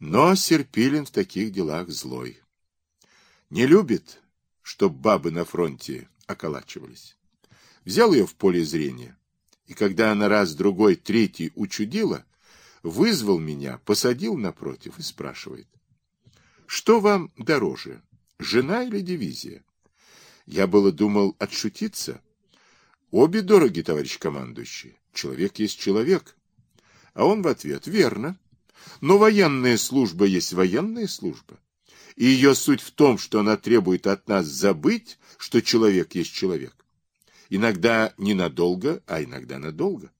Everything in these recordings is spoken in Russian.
Но Серпилин в таких делах злой. Не любит, чтоб бабы на фронте околачивались. Взял ее в поле зрения, и когда она раз, другой, третий учудила, вызвал меня, посадил напротив и спрашивает. Что вам дороже, жена или дивизия? Я было думал отшутиться. Обе дороги, товарищ командующий. Человек есть человек. А он в ответ, верно. Но военная служба есть военная служба. И ее суть в том, что она требует от нас забыть, что человек есть человек. Иногда ненадолго, а иногда надолго.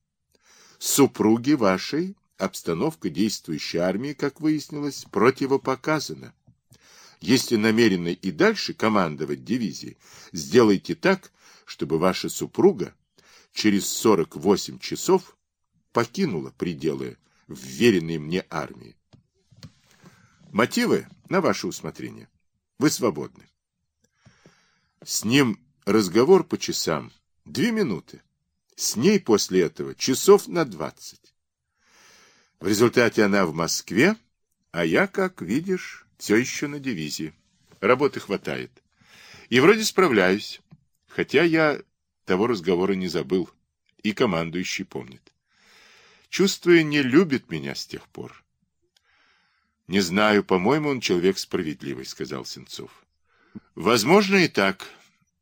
Супруги вашей обстановка действующей армии, как выяснилось, противопоказана. Если намерены и дальше командовать дивизией, сделайте так, чтобы ваша супруга через 48 часов покинула пределы вверенной мне армии. Мотивы на ваше усмотрение. Вы свободны. С ним разговор по часам две минуты. С ней после этого часов на двадцать. В результате она в Москве, а я, как видишь, все еще на дивизии. Работы хватает. И вроде справляюсь. Хотя я того разговора не забыл. И командующий помнит. Чувствую, не любит меня с тех пор. Не знаю, по-моему, он человек справедливый, сказал Сенцов. Возможно и так.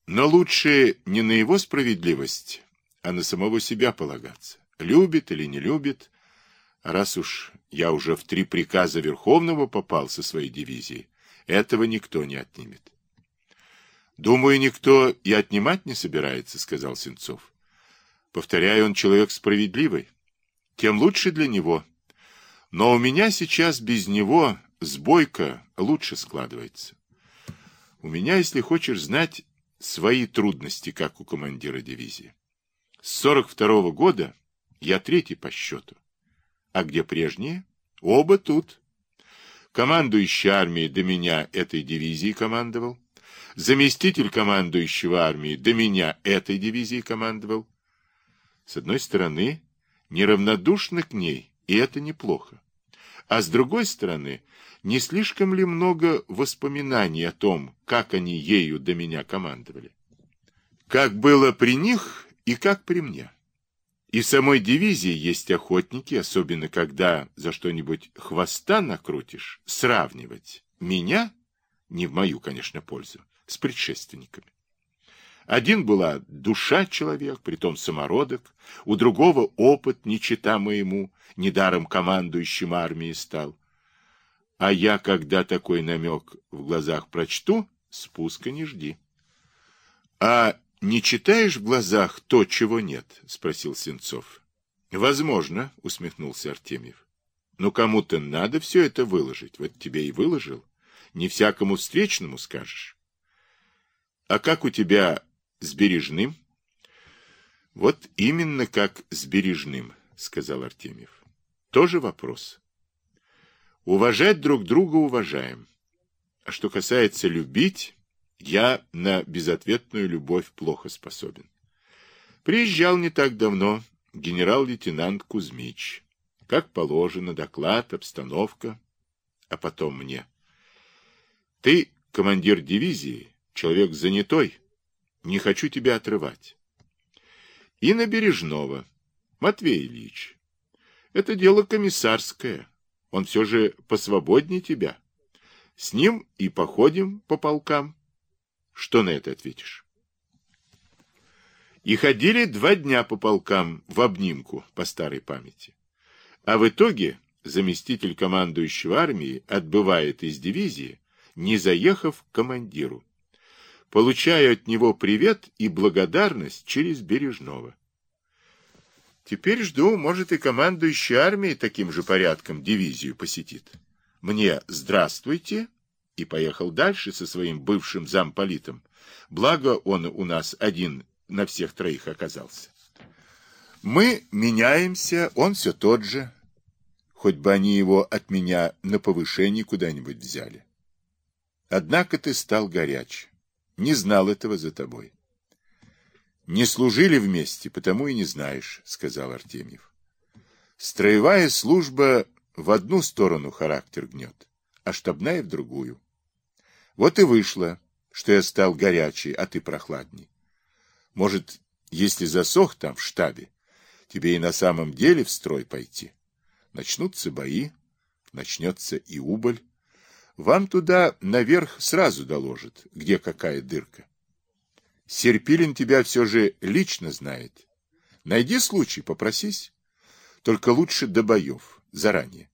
Но лучше не на его справедливость, а на самого себя полагаться. Любит или не любит, раз уж я уже в три приказа Верховного попал со своей дивизией, этого никто не отнимет. Думаю, никто и отнимать не собирается, сказал Сенцов. Повторяю, он человек справедливый. Тем лучше для него. Но у меня сейчас без него сбойка лучше складывается. У меня, если хочешь знать, свои трудности, как у командира дивизии. С 42 -го года я третий по счету. А где прежние? Оба тут. Командующий армией до меня этой дивизии командовал. Заместитель командующего армией до меня этой дивизии командовал. С одной стороны, неравнодушны к ней, и это неплохо. А с другой стороны, не слишком ли много воспоминаний о том, как они ею до меня командовали? Как было при них и как при мне? И в самой дивизии есть охотники, особенно когда за что-нибудь хвоста накрутишь, сравнивать меня, не в мою, конечно, пользу, с предшественниками. Один была душа человек, притом самородок, у другого опыт, не чита моему, недаром командующим армией стал. А я, когда такой намек в глазах прочту, спуска не жди. А не читаешь в глазах то, чего нет? — спросил Сенцов. — Возможно, — усмехнулся Артемьев. — Но кому-то надо все это выложить. Вот тебе и выложил. Не всякому встречному скажешь. — А как у тебя с бережным? — Вот именно как с бережным, — сказал Артемьев. — Тоже вопрос. Уважать друг друга уважаем. А что касается любить... Я на безответную любовь плохо способен. Приезжал не так давно генерал-лейтенант Кузьмич. Как положено, доклад, обстановка. А потом мне. Ты командир дивизии, человек занятой. Не хочу тебя отрывать. И на Бережного. Матвей Ильич. Это дело комиссарское. Он все же посвободнее тебя. С ним и походим по полкам. Что на это ответишь? И ходили два дня по полкам в обнимку по старой памяти. А в итоге заместитель командующего армии отбывает из дивизии, не заехав к командиру. Получаю от него привет и благодарность через Бережного. Теперь жду, может, и командующий армией таким же порядком дивизию посетит. Мне «здравствуйте», и поехал дальше со своим бывшим замполитом. Благо он у нас один на всех троих оказался. Мы меняемся, он все тот же. Хоть бы они его от меня на повышение куда-нибудь взяли. Однако ты стал горяч. Не знал этого за тобой. Не служили вместе, потому и не знаешь, сказал Артемьев. Строевая служба в одну сторону характер гнет, а штабная в другую. Вот и вышло, что я стал горячий, а ты прохладней. Может, если засох там в штабе, тебе и на самом деле в строй пойти. Начнутся бои, начнется и убыль. Вам туда наверх сразу доложат, где какая дырка. Серпилин тебя все же лично знает. Найди случай, попросись. Только лучше до боев, заранее.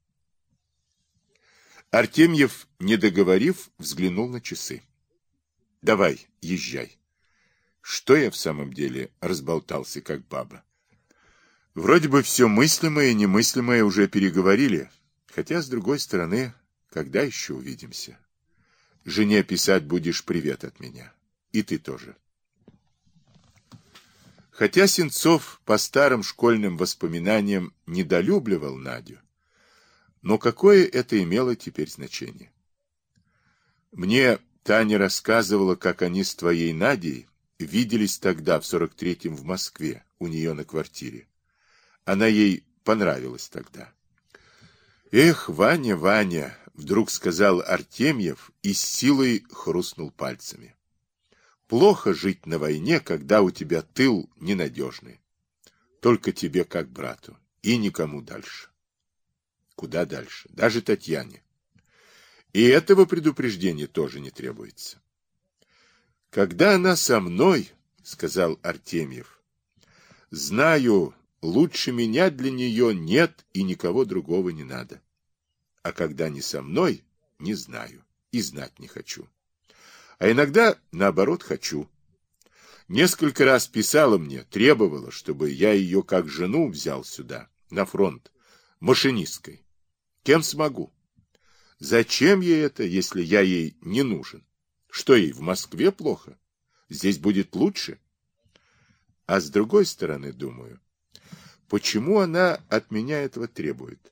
Артемьев, не договорив, взглянул на часы. Давай, езжай. Что я в самом деле разболтался, как баба? Вроде бы все мыслимое и немыслимое уже переговорили, хотя, с другой стороны, когда еще увидимся? Жене писать будешь привет от меня. И ты тоже. Хотя Сенцов по старым школьным воспоминаниям недолюбливал Надю, но какое это имело теперь значение? Мне Таня рассказывала, как они с твоей Надей виделись тогда, в 43-м, в Москве, у нее на квартире. Она ей понравилась тогда. «Эх, Ваня, Ваня!» — вдруг сказал Артемьев и с силой хрустнул пальцами. «Плохо жить на войне, когда у тебя тыл ненадежный. Только тебе как брату, и никому дальше». «Куда дальше? Даже Татьяне. И этого предупреждения тоже не требуется. Когда она со мной, сказал Артемьев, знаю, лучше меня для нее нет и никого другого не надо. А когда не со мной, не знаю и знать не хочу. А иногда, наоборот, хочу. Несколько раз писала мне, требовала, чтобы я ее как жену взял сюда, на фронт, машинисткой. Кем смогу? Зачем ей это, если я ей не нужен? Что ей в Москве плохо? Здесь будет лучше. А с другой стороны, думаю, почему она от меня этого требует?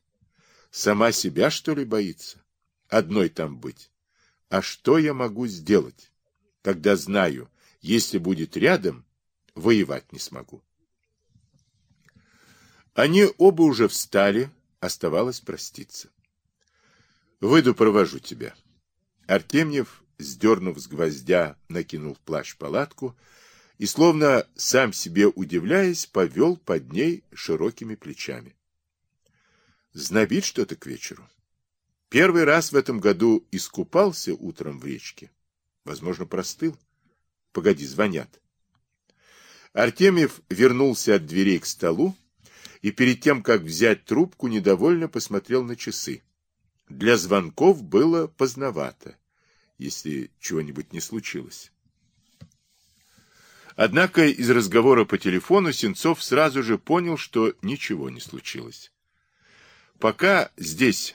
Сама себя, что ли, боится? Одной там быть. А что я могу сделать, когда знаю, если будет рядом, воевать не смогу? Они оба уже встали, оставалось проститься. Выйду, провожу тебя. Артемьев, сдернув с гвоздя, накинул плащ-палатку и, словно сам себе удивляясь, повел под ней широкими плечами. Знобит что-то к вечеру. Первый раз в этом году искупался утром в речке. Возможно, простыл. Погоди, звонят. Артемьев вернулся от дверей к столу и перед тем, как взять трубку, недовольно посмотрел на часы. Для звонков было поздновато, если чего-нибудь не случилось. Однако из разговора по телефону Сенцов сразу же понял, что ничего не случилось. Пока здесь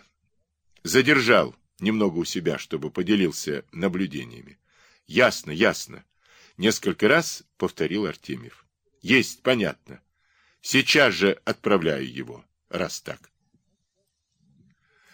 задержал немного у себя, чтобы поделился наблюдениями. Ясно, ясно. Несколько раз повторил Артемьев. Есть, понятно. Сейчас же отправляю его, раз так.